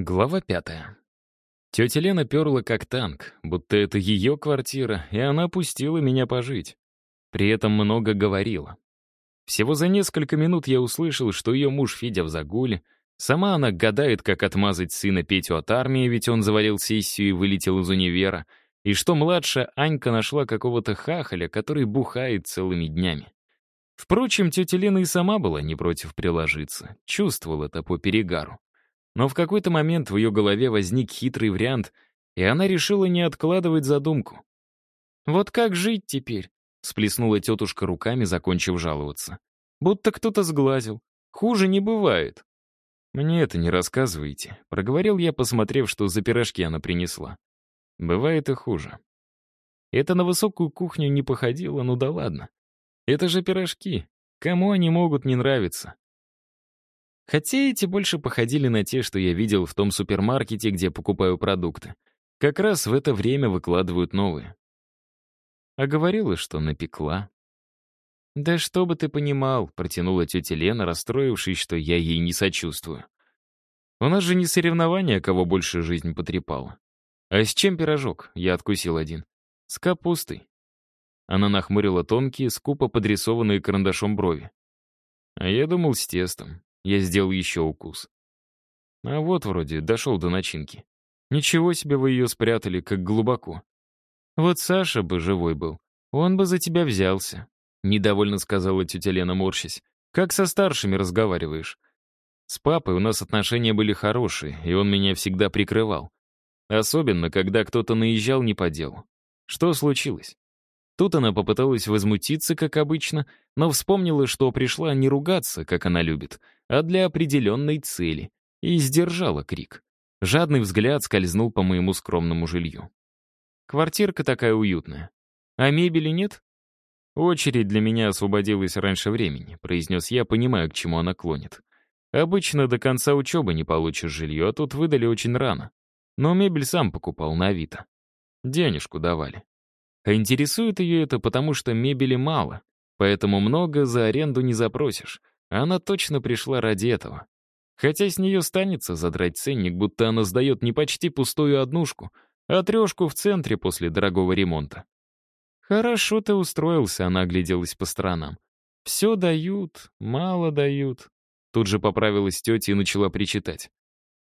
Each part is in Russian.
Глава пятая. Тетя Лена перла как танк, будто это ее квартира, и она пустила меня пожить. При этом много говорила. Всего за несколько минут я услышал, что ее муж Федя в загуле, сама она гадает, как отмазать сына Петю от армии, ведь он завалил сессию и вылетел из универа, и что младшая Анька нашла какого-то хахаля, который бухает целыми днями. Впрочем, тетя Лена и сама была не против приложиться, чувствовала это по перегару. Но в какой-то момент в ее голове возник хитрый вариант, и она решила не откладывать задумку. «Вот как жить теперь?» — сплеснула тетушка руками, закончив жаловаться. «Будто кто-то сглазил. Хуже не бывает». «Мне это не рассказывайте», — проговорил я, посмотрев, что за пирожки она принесла. «Бывает и хуже». Это на высокую кухню не походило, ну да ладно. Это же пирожки. Кому они могут не нравиться? Хотя эти больше походили на те, что я видел в том супермаркете, где покупаю продукты. Как раз в это время выкладывают новые. А говорила, что напекла. «Да что бы ты понимал», — протянула тетя Лена, расстроившись, что я ей не сочувствую. «У нас же не соревнование, кого больше жизнь потрепала. А с чем пирожок?» — я откусил один. «С капустой». Она нахмурила тонкие, скупо подрисованные карандашом брови. А я думал, с тестом. Я сделал еще укус. А вот вроде дошел до начинки. Ничего себе вы ее спрятали, как глубоко. Вот Саша бы живой был, он бы за тебя взялся. Недовольно сказала тетя Лена, морщась. Как со старшими разговариваешь? С папой у нас отношения были хорошие, и он меня всегда прикрывал. Особенно, когда кто-то наезжал не по делу. Что случилось? Тут она попыталась возмутиться, как обычно, но вспомнила, что пришла не ругаться, как она любит, а для определенной цели, и сдержала крик. Жадный взгляд скользнул по моему скромному жилью. Квартирка такая уютная. А мебели нет? Очередь для меня освободилась раньше времени, произнес я, понимая, к чему она клонит. Обычно до конца учебы не получишь жилье, а тут выдали очень рано. Но мебель сам покупал на Авито. Денежку давали. А интересует ее это потому, что мебели мало, поэтому много за аренду не запросишь. Она точно пришла ради этого. Хотя с нее станется задрать ценник, будто она сдает не почти пустую однушку, а трешку в центре после дорогого ремонта. «Хорошо ты устроился», — она огляделась по сторонам. «Все дают, мало дают». Тут же поправилась тетя и начала причитать.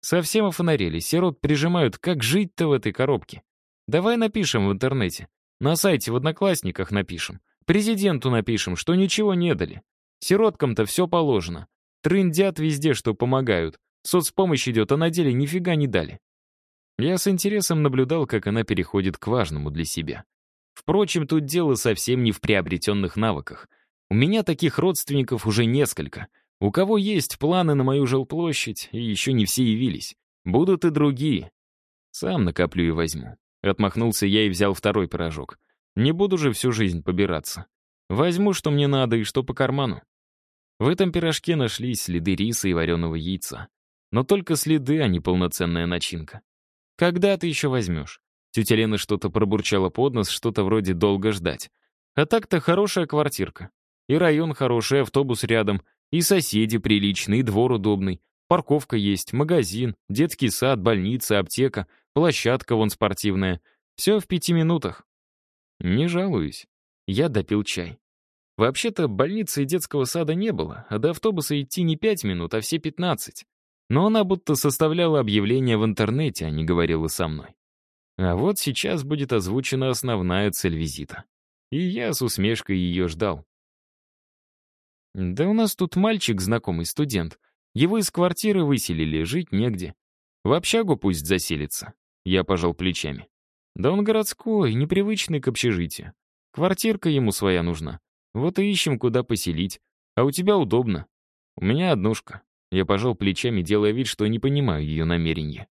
«Совсем офонарели, сирот прижимают, как жить-то в этой коробке? Давай напишем в интернете. На сайте в Одноклассниках напишем. Президенту напишем, что ничего не дали. Сироткам-то все положено. Трындят везде, что помогают. Соцпомощь идет, а на деле нифига не дали. Я с интересом наблюдал, как она переходит к важному для себя. Впрочем, тут дело совсем не в приобретенных навыках. У меня таких родственников уже несколько. У кого есть планы на мою жилплощадь, и еще не все явились. Будут и другие. Сам накоплю и возьму. Отмахнулся я и взял второй пирожок. Не буду же всю жизнь побираться. Возьму, что мне надо и что по карману. В этом пирожке нашлись следы риса и вареного яйца. Но только следы, а не полноценная начинка. Когда ты еще возьмешь? Тетя Лена что-то пробурчала под нос, что-то вроде «долго ждать». А так-то хорошая квартирка. И район хороший, автобус рядом, и соседи приличные, и двор удобный. Парковка есть, магазин, детский сад, больница, аптека — площадка вон спортивная. Все в пяти минутах. Не жалуюсь. Я допил чай. Вообще-то больницы и детского сада не было, а до автобуса идти не пять минут, а все пятнадцать. Но она будто составляла объявление в интернете, а не говорила со мной. А вот сейчас будет озвучена основная цель визита. И я с усмешкой ее ждал. Да у нас тут мальчик, знакомый студент. Его из квартиры выселили, жить негде. В общагу пусть заселится. Я пожал плечами. Да он городской, непривычный к общежитию. Квартирка ему своя нужна. Вот и ищем, куда поселить. А у тебя удобно. У меня однушка. Я пожал плечами, делая вид, что не понимаю ее намерения.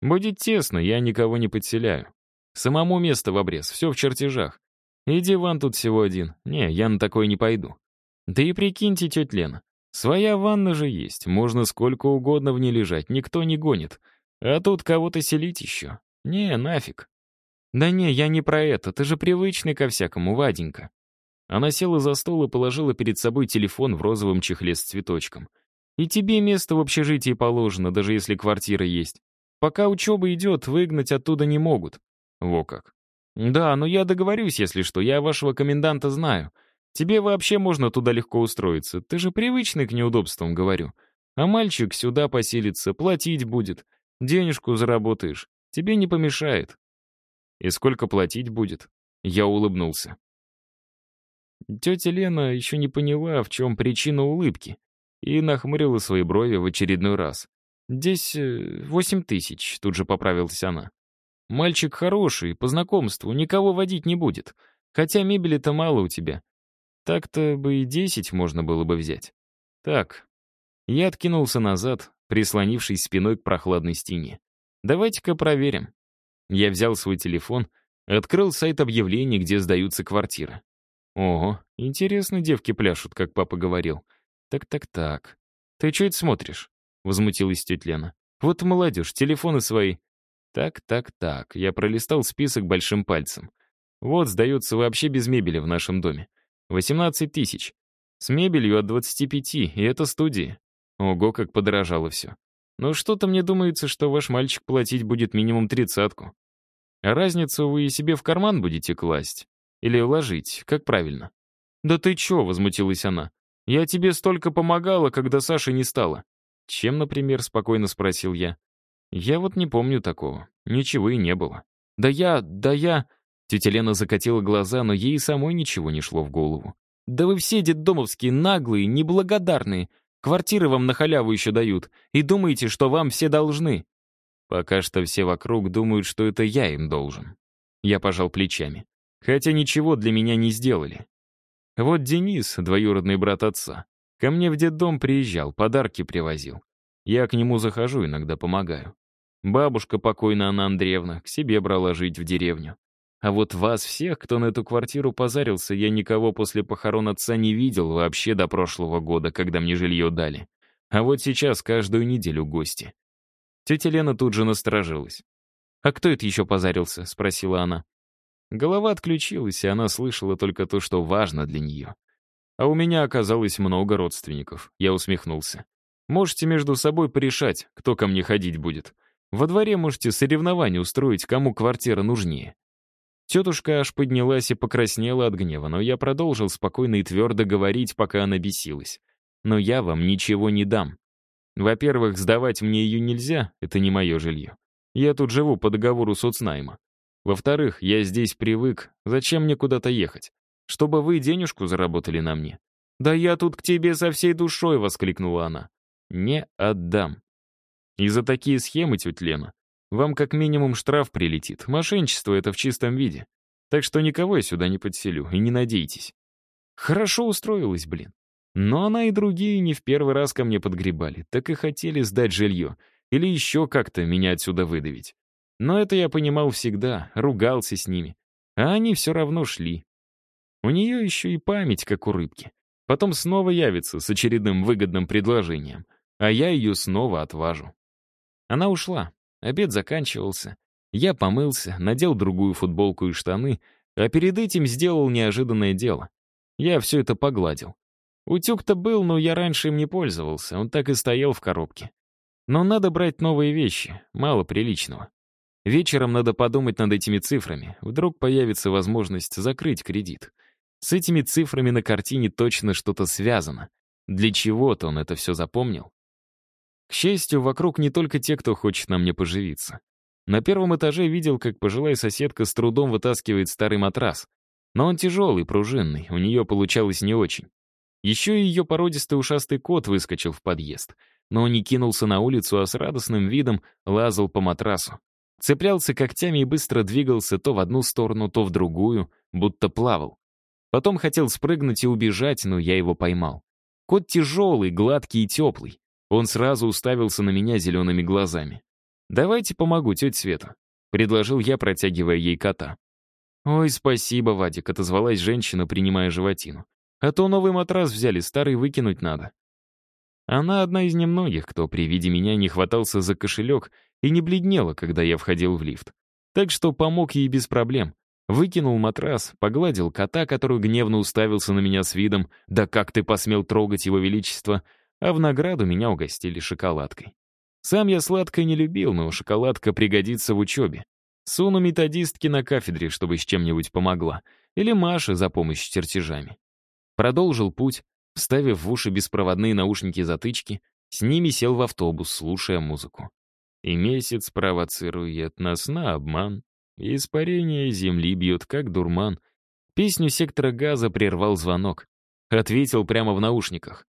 Будет тесно, я никого не подселяю. Самому место в обрез, все в чертежах. И диван тут всего один. Не, я на такой не пойду. Да и прикиньте, тетя Лена, своя ванна же есть, можно сколько угодно в ней лежать, никто не гонит. А тут кого-то селить еще? Не, нафиг. Да не, я не про это, ты же привычный ко всякому, Ваденька. Она села за стол и положила перед собой телефон в розовом чехле с цветочком. И тебе место в общежитии положено, даже если квартира есть. Пока учеба идет, выгнать оттуда не могут. Во как. Да, но я договорюсь, если что, я вашего коменданта знаю. Тебе вообще можно туда легко устроиться. Ты же привычный к неудобствам, говорю. А мальчик сюда поселится, платить будет. Денежку заработаешь. Тебе не помешает. И сколько платить будет? Я улыбнулся. Тетя Лена еще не поняла, в чем причина улыбки, и нахмурила свои брови в очередной раз. «Здесь э, восемь тысяч», — тут же поправилась она. «Мальчик хороший, по знакомству, никого водить не будет. Хотя мебели-то мало у тебя. Так-то бы и десять можно было бы взять. Так». Я откинулся назад, прислонившись спиной к прохладной стене. «Давайте-ка проверим». Я взял свой телефон, открыл сайт объявлений, где сдаются квартиры. Ого, интересно девки пляшут, как папа говорил. Так-так-так. Ты что это смотришь? Возмутилась тетя Лена. Вот молодежь, телефоны свои. Так-так-так. Я пролистал список большим пальцем. Вот, сдается вообще без мебели в нашем доме. 18 тысяч. С мебелью от 25, и это студия. Ого, как подорожало все. Но что-то мне думается, что ваш мальчик платить будет минимум тридцатку. А разницу вы и себе в карман будете класть. Или вложить, как правильно? «Да ты чё?» — возмутилась она. «Я тебе столько помогала, когда Саши не стало». «Чем, например?» — спокойно спросил я. «Я вот не помню такого. Ничего и не было». «Да я... да я...» Тетя Лена закатила глаза, но ей самой ничего не шло в голову. «Да вы все детдомовские, наглые, неблагодарные. Квартиры вам на халяву еще дают. И думаете, что вам все должны». Пока что все вокруг думают, что это я им должен. Я пожал плечами хотя ничего для меня не сделали. Вот Денис, двоюродный брат отца, ко мне в детдом приезжал, подарки привозил. Я к нему захожу, иногда помогаю. Бабушка покойная Анна Андреевна к себе брала жить в деревню. А вот вас всех, кто на эту квартиру позарился, я никого после похорон отца не видел вообще до прошлого года, когда мне жилье дали. А вот сейчас каждую неделю гости. Тетя Лена тут же насторожилась. «А кто это еще позарился?» — спросила она. Голова отключилась, и она слышала только то, что важно для нее. А у меня оказалось много родственников. Я усмехнулся. Можете между собой порешать, кто ко мне ходить будет. Во дворе можете соревнования устроить, кому квартира нужнее. Тетушка аж поднялась и покраснела от гнева, но я продолжил спокойно и твердо говорить, пока она бесилась. Но я вам ничего не дам. Во-первых, сдавать мне ее нельзя, это не мое жилье. Я тут живу по договору соцнайма. Во-вторых, я здесь привык, зачем мне куда-то ехать? Чтобы вы денежку заработали на мне. «Да я тут к тебе со всей душой!» — воскликнула она. «Не отдам». И за такие схемы, тетя Лена, вам как минимум штраф прилетит. Мошенничество — это в чистом виде. Так что никого я сюда не подселю, и не надейтесь. Хорошо устроилась, блин. Но она и другие не в первый раз ко мне подгребали, так и хотели сдать жилье или еще как-то меня отсюда выдавить. Но это я понимал всегда, ругался с ними. А они все равно шли. У нее еще и память, как у рыбки. Потом снова явится с очередным выгодным предложением, а я ее снова отважу. Она ушла, обед заканчивался. Я помылся, надел другую футболку и штаны, а перед этим сделал неожиданное дело. Я все это погладил. Утюг-то был, но я раньше им не пользовался, он так и стоял в коробке. Но надо брать новые вещи, мало приличного. Вечером надо подумать над этими цифрами. Вдруг появится возможность закрыть кредит. С этими цифрами на картине точно что-то связано. Для чего-то он это все запомнил. К счастью, вокруг не только те, кто хочет на мне поживиться. На первом этаже видел, как пожилая соседка с трудом вытаскивает старый матрас. Но он тяжелый, пружинный, у нее получалось не очень. Еще и ее породистый ушастый кот выскочил в подъезд. Но он не кинулся на улицу, а с радостным видом лазал по матрасу. Цеплялся когтями и быстро двигался то в одну сторону, то в другую, будто плавал. Потом хотел спрыгнуть и убежать, но я его поймал. Кот тяжелый, гладкий и теплый. Он сразу уставился на меня зелеными глазами. «Давайте помогу, тетя Света», — предложил я, протягивая ей кота. «Ой, спасибо, Вадик», — отозвалась женщина, принимая животину. «А то новый матрас взяли, старый выкинуть надо». Она одна из немногих, кто при виде меня не хватался за кошелек и не бледнела, когда я входил в лифт. Так что помог ей без проблем. Выкинул матрас, погладил кота, который гневно уставился на меня с видом «Да как ты посмел трогать его величество?» а в награду меня угостили шоколадкой. Сам я сладкое не любил, но шоколадка пригодится в учебе. Суну методистки на кафедре, чтобы с чем-нибудь помогла. Или Маше за помощь с чертежами. Продолжил путь, вставив в уши беспроводные наушники-затычки, с ними сел в автобус, слушая музыку. И месяц провоцирует нас на обман, испарение земли бьет как дурман. Песню сектора газа прервал звонок. Ответил прямо в наушниках.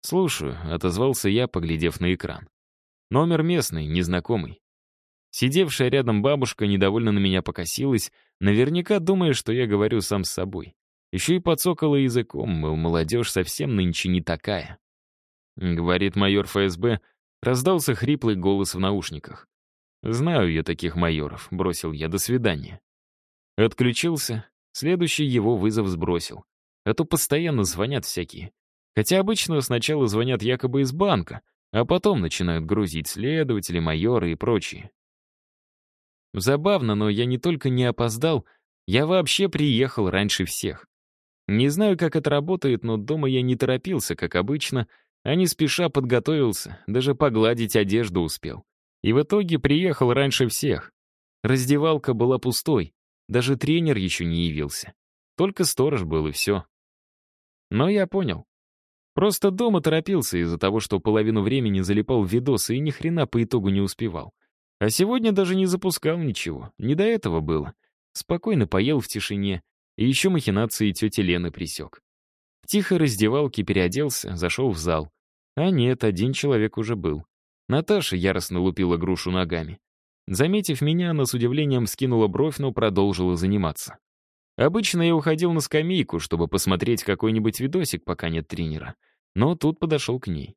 «Слушаю», — отозвался я, поглядев на экран. Номер местный, незнакомый. Сидевшая рядом бабушка недовольно на меня покосилась, наверняка думая, что я говорю сам с собой. Еще и подсокала языком, мол, молодежь совсем нынче не такая. Говорит майор ФСБ, раздался хриплый голос в наушниках. «Знаю я таких майоров», — бросил я, «до свидания». Отключился, следующий его вызов сбросил. А то постоянно звонят всякие. Хотя обычно сначала звонят якобы из банка, а потом начинают грузить следователи, майоры и прочие. Забавно, но я не только не опоздал, я вообще приехал раньше всех. Не знаю, как это работает, но дома я не торопился, как обычно, а не спеша подготовился, даже погладить одежду успел. И в итоге приехал раньше всех. Раздевалка была пустой, даже тренер еще не явился. Только сторож был, и все. Но я понял. Просто дома торопился из-за того, что половину времени залипал в видосы и ни хрена по итогу не успевал. А сегодня даже не запускал ничего, не до этого было. Спокойно поел в тишине, и еще махинации тети Лены присек. В тихой раздевалке переоделся, зашел в зал. А нет, один человек уже был. Наташа яростно лупила грушу ногами. Заметив меня, она с удивлением скинула бровь, но продолжила заниматься. Обычно я уходил на скамейку, чтобы посмотреть какой-нибудь видосик, пока нет тренера. Но тут подошел к ней.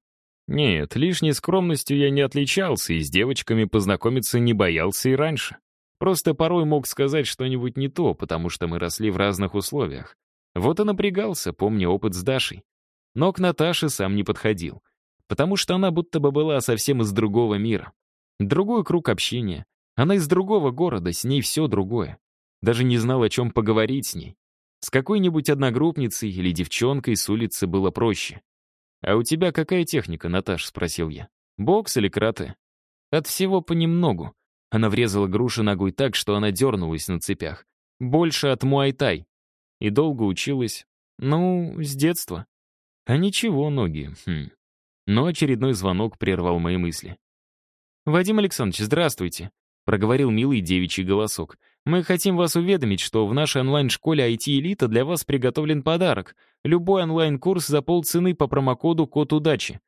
Нет, лишней скромностью я не отличался и с девочками познакомиться не боялся и раньше. Просто порой мог сказать что-нибудь не то, потому что мы росли в разных условиях. Вот и напрягался, помня опыт с Дашей. Но к Наташе сам не подходил, потому что она будто бы была совсем из другого мира. Другой круг общения. Она из другого города, с ней все другое. Даже не знал, о чем поговорить с ней. С какой-нибудь одногруппницей или девчонкой с улицы было проще. «А у тебя какая техника, Наташ?» — спросил я. «Бокс или карате?» «От всего понемногу». Она врезала груши ногой так, что она дернулась на цепях. «Больше от муайтай». И долго училась. Ну, с детства. А ничего, ноги. Хм. Но очередной звонок прервал мои мысли. «Вадим Александрович, здравствуйте», — проговорил милый девичий голосок. Мы хотим вас уведомить, что в нашей онлайн-школе IT-элита для вас приготовлен подарок. Любой онлайн-курс за полцены по промокоду «Код удачи».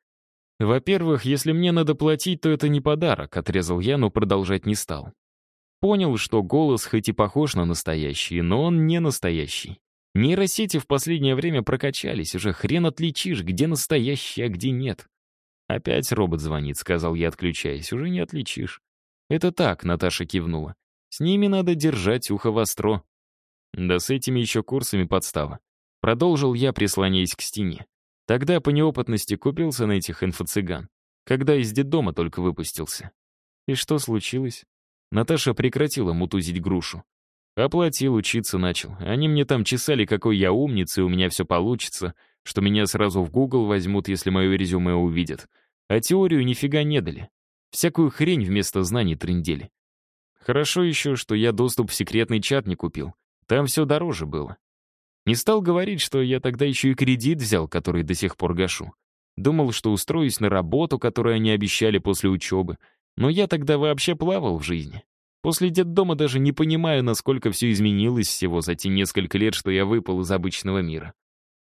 Во-первых, если мне надо платить, то это не подарок, отрезал я, но продолжать не стал. Понял, что голос хоть и похож на настоящий, но он не настоящий. Нейросети в последнее время прокачались, уже хрен отличишь, где настоящий, а где нет. «Опять робот звонит», — сказал я, отключаясь, — «уже не отличишь». «Это так», — Наташа кивнула. С ними надо держать ухо востро. Да с этими еще курсами подстава. Продолжил я, прислоняясь к стене. Тогда по неопытности купился на этих инфо-цыган, когда из детдома только выпустился. И что случилось? Наташа прекратила мутузить грушу. Оплатил, учиться начал. Они мне там чесали, какой я умница, и у меня все получится, что меня сразу в Google возьмут, если мое резюме увидят. А теорию нифига не дали. Всякую хрень вместо знаний трындели. Хорошо еще, что я доступ в секретный чат не купил. Там все дороже было. Не стал говорить, что я тогда еще и кредит взял, который до сих пор гашу. Думал, что устроюсь на работу, которую они обещали после учебы. Но я тогда вообще плавал в жизни. После детдома даже не понимаю, насколько все изменилось всего за те несколько лет, что я выпал из обычного мира.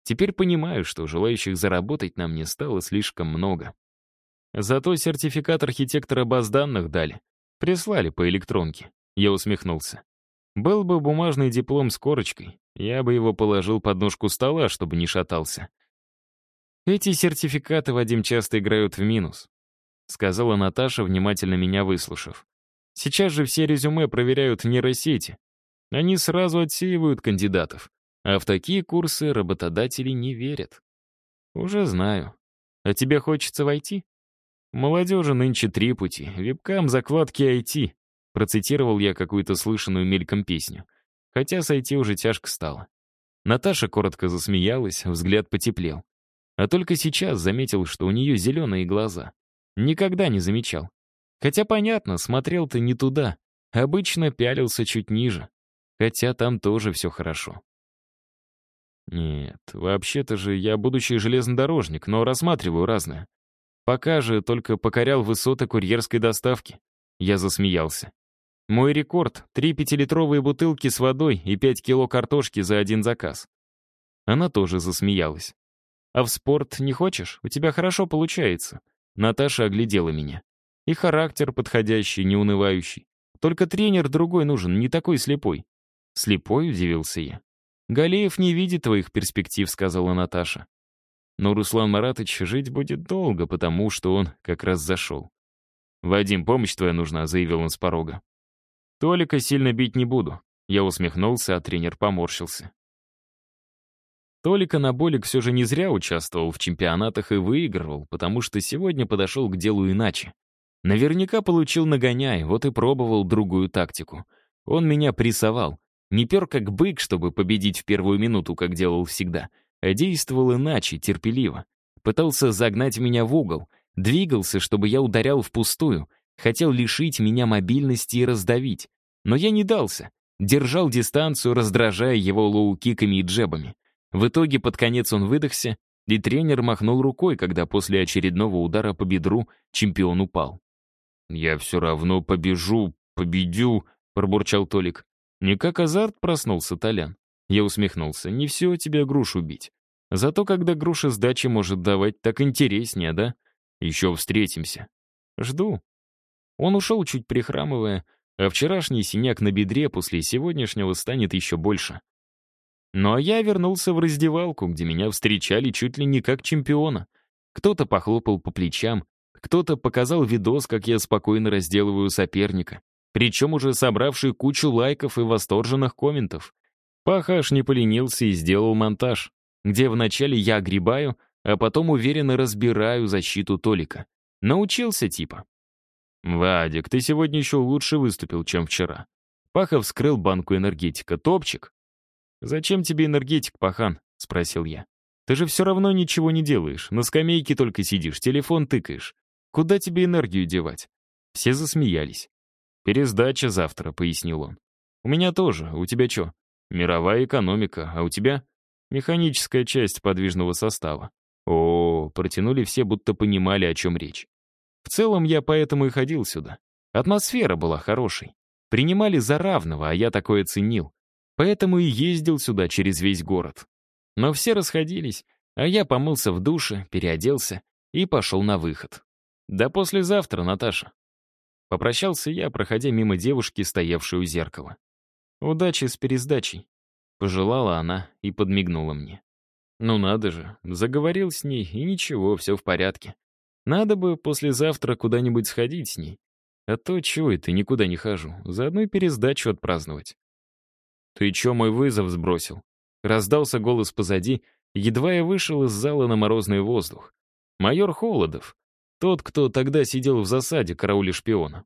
Теперь понимаю, что желающих заработать на мне стало слишком много. Зато сертификат архитектора баз данных дали. Прислали по электронке. Я усмехнулся. Был бы бумажный диплом с корочкой, я бы его положил под ножку стола, чтобы не шатался. Эти сертификаты, Вадим, часто играют в минус, сказала Наташа, внимательно меня выслушав. Сейчас же все резюме проверяют нейросети. Они сразу отсеивают кандидатов. А в такие курсы работодатели не верят. Уже знаю. А тебе хочется войти? Молодежи нынче три пути. Вебкам, закладки IT. Процитировал я какую-то слышанную мельком песню. Хотя сойти уже тяжко стало. Наташа коротко засмеялась, взгляд потеплел. А только сейчас заметил, что у нее зеленые глаза. Никогда не замечал. Хотя, понятно, смотрел ты не туда. Обычно пялился чуть ниже. Хотя там тоже все хорошо. Нет, вообще-то же я будущий железнодорожник, но рассматриваю разное. Пока же только покорял высоты курьерской доставки. Я засмеялся. Мой рекорд — три пятилитровые бутылки с водой и пять кило картошки за один заказ. Она тоже засмеялась. «А в спорт не хочешь? У тебя хорошо получается». Наташа оглядела меня. И характер подходящий, неунывающий. Только тренер другой нужен, не такой слепой. Слепой, удивился я. «Галеев не видит твоих перспектив», — сказала Наташа. Но Руслан Маратович жить будет долго, потому что он как раз зашел. «Вадим, помощь твоя нужна», — заявил он с порога. «Толика сильно бить не буду». Я усмехнулся, а тренер поморщился. Толик Анаболик все же не зря участвовал в чемпионатах и выигрывал, потому что сегодня подошел к делу иначе. Наверняка получил нагоняй, вот и пробовал другую тактику. Он меня прессовал. Не пер как бык, чтобы победить в первую минуту, как делал всегда, а действовал иначе, терпеливо. Пытался загнать меня в угол, двигался, чтобы я ударял впустую, хотел лишить меня мобильности и раздавить. Но я не дался, держал дистанцию, раздражая его лоу-киками и джебами. В итоге под конец он выдохся, и тренер махнул рукой, когда после очередного удара по бедру чемпион упал. «Я все равно побежу, победю», — пробурчал Толик. «Не как азарт проснулся, Толян». Я усмехнулся. «Не все тебе грушу бить. Зато когда груша сдачи может давать, так интереснее, да? Еще встретимся». «Жду». Он ушел, чуть прихрамывая, а вчерашний синяк на бедре после сегодняшнего станет еще больше. Ну а я вернулся в раздевалку, где меня встречали чуть ли не как чемпиона. Кто-то похлопал по плечам, кто-то показал видос, как я спокойно разделываю соперника, причем уже собравший кучу лайков и восторженных комментов. Пахаш не поленился и сделал монтаж, где вначале я огребаю, а потом уверенно разбираю защиту Толика. Научился типа. «Вадик, ты сегодня еще лучше выступил, чем вчера». Пахов вскрыл банку энергетика. «Топчик?» «Зачем тебе энергетик, пахан?» — спросил я. «Ты же все равно ничего не делаешь, на скамейке только сидишь, телефон тыкаешь. Куда тебе энергию девать?» Все засмеялись. «Пересдача завтра», — пояснил он. «У меня тоже. У тебя что? Мировая экономика. А у тебя?» «Механическая часть подвижного состава». О, протянули все, будто понимали, о чем речь. В целом я поэтому и ходил сюда. Атмосфера была хорошей. Принимали за равного, а я такое ценил. Поэтому и ездил сюда через весь город. Но все расходились, а я помылся в душе, переоделся и пошел на выход. «До послезавтра, Наташа». Попрощался я, проходя мимо девушки, стоявшей у зеркала. «Удачи с пересдачей», — пожелала она и подмигнула мне. «Ну надо же, заговорил с ней, и ничего, все в порядке. Надо бы послезавтра куда-нибудь сходить с ней. А то чего это, никуда не хожу, заодно и пересдачу отпраздновать». «Ты чё мой вызов сбросил?» Раздался голос позади, едва я вышел из зала на морозный воздух. Майор Холодов, тот, кто тогда сидел в засаде карауля шпиона.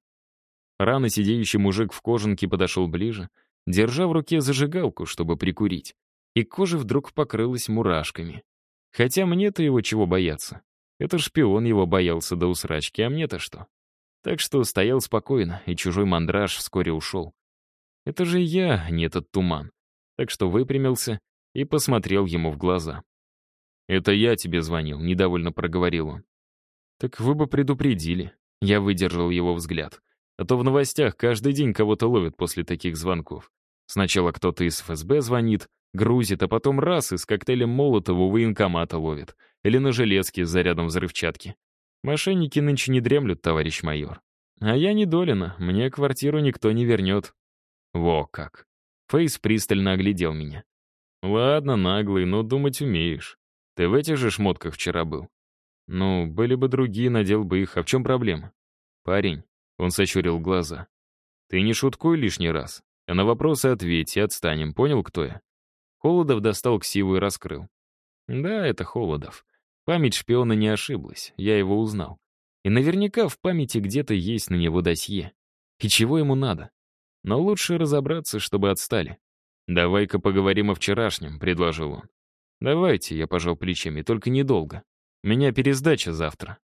Рано сидеющий мужик в кожанке подошел ближе, держа в руке зажигалку, чтобы прикурить, и кожа вдруг покрылась мурашками. Хотя мне-то его чего бояться? Это шпион его боялся до усрачки, а мне-то что? Так что стоял спокойно, и чужой мандраж вскоре ушел. Это же я, а не этот туман. Так что выпрямился и посмотрел ему в глаза. «Это я тебе звонил», — недовольно проговорил он. «Так вы бы предупредили». Я выдержал его взгляд. А то в новостях каждый день кого-то ловят после таких звонков. Сначала кто-то из ФСБ звонит, грузит, а потом раз из коктейлем Молотова у военкомата ловит. Или на железке с зарядом взрывчатки. Мошенники нынче не дремлют, товарищ майор. А я недолена, мне квартиру никто не вернет. Во как. Фейс пристально оглядел меня. Ладно, наглый, но думать умеешь. Ты в этих же шмотках вчера был? Ну, были бы другие, надел бы их. А в чем проблема? Парень, он сощурил глаза. Ты не шуткуй лишний раз. А на вопросы ответь и отстанем. Понял, кто я? Холодов достал ксиву и раскрыл. Да, это Холодов. Память шпиона не ошиблась. Я его узнал. И наверняка в памяти где-то есть на него досье. И чего ему надо? Но лучше разобраться, чтобы отстали. «Давай-ка поговорим о вчерашнем», — предложил он. «Давайте», — я пожал плечами, — «только недолго. Меня пересдача завтра».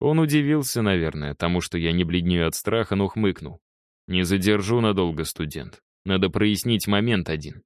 Он удивился, наверное, тому, что я не бледнею от страха, но хмыкнул. «Не задержу надолго, студент. Надо прояснить момент один.